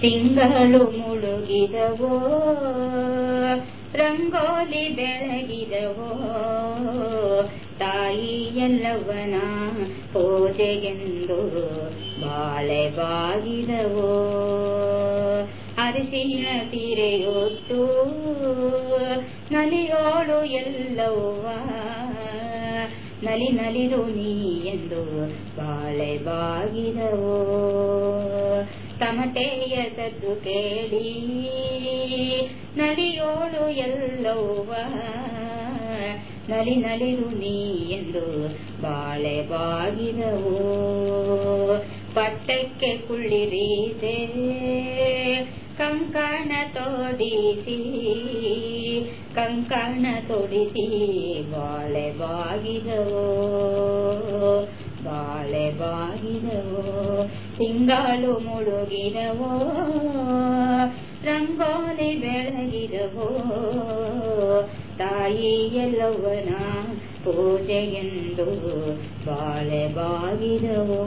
ತಿಂಗಳು ಮುಳುಗಿದವೋ, ರಂಗೋಲಿ ಬೆಳಗಿದವೋ, ತಾಯಿ ಎಲ್ಲವನ ಬಾಳೆ ಬಾಗಿದವೋ ಅರಿಶಿನ ತಿರೆಯೊಟ್ಟು ನಲಿಯೋಳು ಎಲ್ಲವ್ವ, ನಲಿ ನಲಿದು ನೀ ಎಂದು ಬಾಳೆ ಬಾಗಿದವೋ ತಮಟೆಯ ಸದ್ದು ಕೇಳಿ. ನಲಿಯೋಳು ಎಲ್ಲವ ನಲಿ ನಲಿಲು ನೀ ಎಂದು ಬಾಳೆ ಬಾಗಿದವು. ಪಟ್ಟಕ್ಕೆ ಕುಳ್ಳಿರೀತೆ ಕಂಕಣ ತೋಡಿಸಿ. ಕಂಕಣ ತೊಡಿಸಿ ಬಾಳೆ ಬಾಗಿದವೋ. ಬಾಗಿದವೋ ತಿಂಗಳು ಮುಳುಗಿದವೋ ರಂಗೋಲಿ ಬೆಳಗಿದವೋ ತಾಯಿ ಎಲ್ಲವನ ಪೂಜೆಯೆಂದು ಬಾಳೆ ಬಾಗಿದವೋ